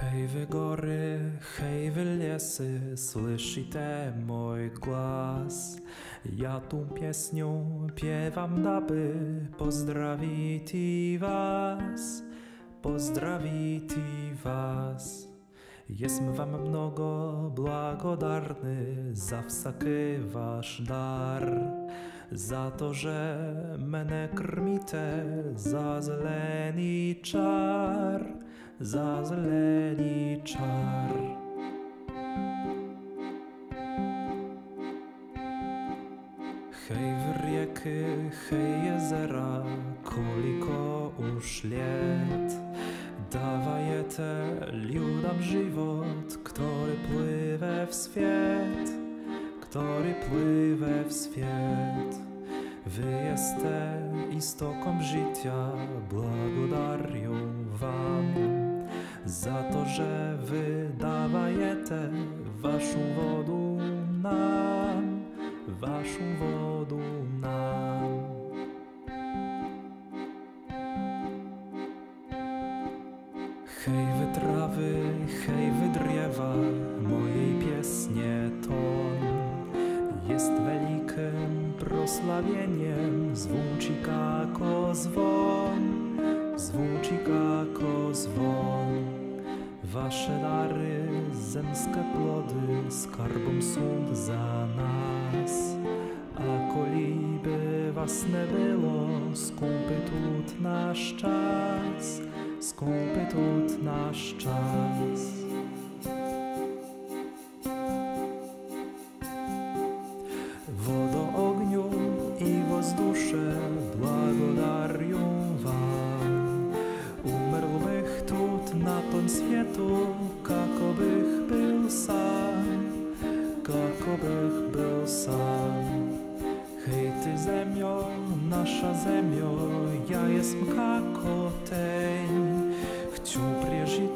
Hej wy góry, hej wy lesy, słyszycie mój głos. Ja tą pieśnią piewam, daby pozdrowić was, pozdrowić was. Jestem wam mnogo blagodarny za wszelki wasz dar. Za to, że mnie krmite za zeleni czar, za zeleni czar. Hej w rieky, hej jezera, koliko už liet. Dawajete ludom żywot, który pływe w świat, który pływe w świat. Wy jeste istokom życia, blagodarią wam za to, że wy dawajete waszą wodę nam, waszą wodę nam. Hej wy trawy, hej wy drzewa, mojej piesnie ton jest wielkim proslawieniem, zwłóci kako zwon, zwłóci kako zwon. Wasze dary, zemskie plody, skarbom sąd za nas. A koliby was nie było, skąpy tut nasz czas, skąpy tut nasz czas. Światu, kako bych był sam, kako bych był sam. Hej ty zemio, nasza zemio, ja jestem kako teń. Chcę przeżyć